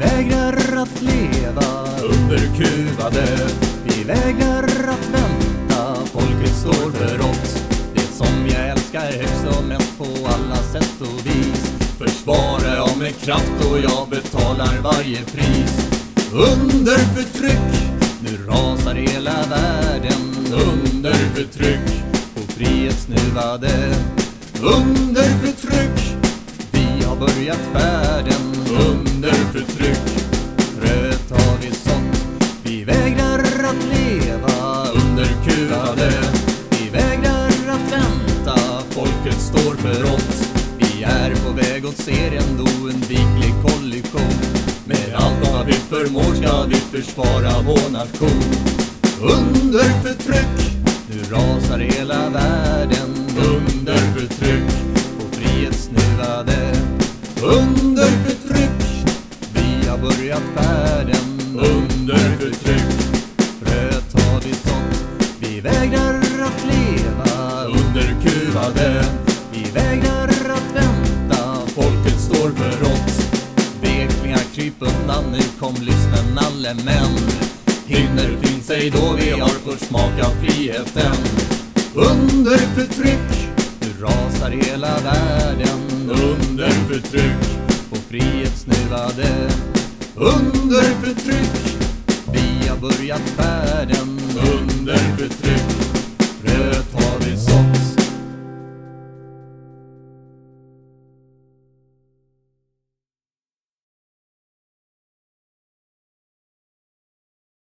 vägrar att leva underkuvade. Vi vägrar att vänta, folket står för oss. Det som jag älskar högst och mest på alla sätt och vis. Försvarar jag med kraft och jag betalar varje pris. Under förtryck, nu rasar hela världen. Under förtryck, på frihetssnuvade. Under förtryck, vi har börjat färden. Under förtryck, lurade. Vi vägrar att vänta, folket står för oss. Vi är på väg åt ser en oundviklig kollision. Med allt vad vi förmår ska vi försvara vår nation. Under förtryck, nu rasar hela världen. Under förtryck, på frihetsnuvade. Under förtryck, vi har börjat färden. Vägrar att leva underkuvade. Vi vägrar att vänta, folket står för oss. Veklingar kryp undan, nu kom lyssnen alle män. Hinner finns ej då vi har fått smaka friheten. Under förtryck, nu rasar hela världen. Under förtryck, på frihetsnuvade. Under förtryck, vi har börjat färden. Under förtryck,